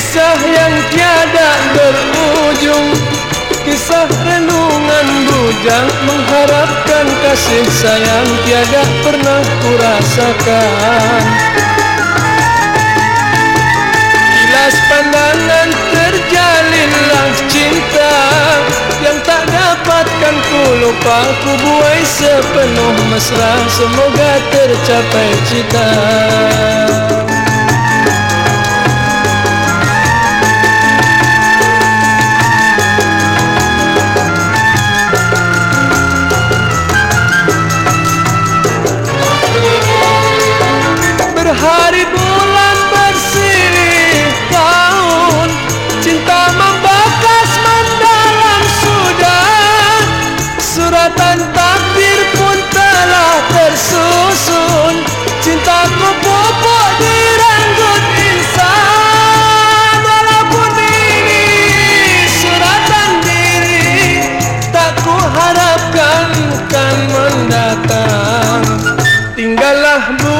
kisah yang tiada berujung. Kisah renungan bujang mengharapkan kasih sayang tiada pernah kurasakan. Kilas pandangan terjalinlah cinta Yang tak dapatkan ku lupa. Ku buai sepenuh mesra Semoga tercapai cita.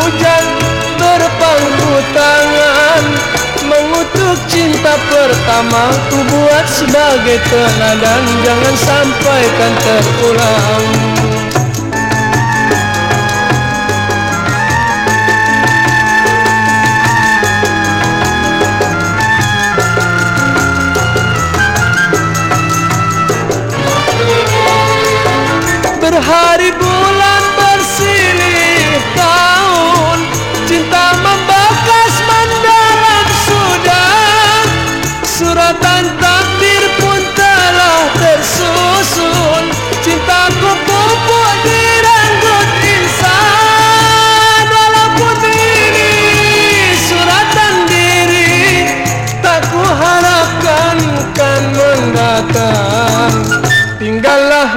Bujang berpangku tangan Mengutuk cinta pertama. Ku buat sebagai teladan Jangan sampaikan terulang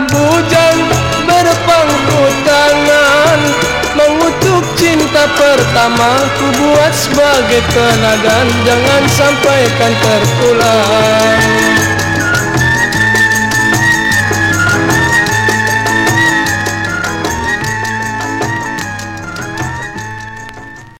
bujang berpangku tangan Mengutuk cinta pertama Ku buat sebagai teladan Jangan sampaikan terpulang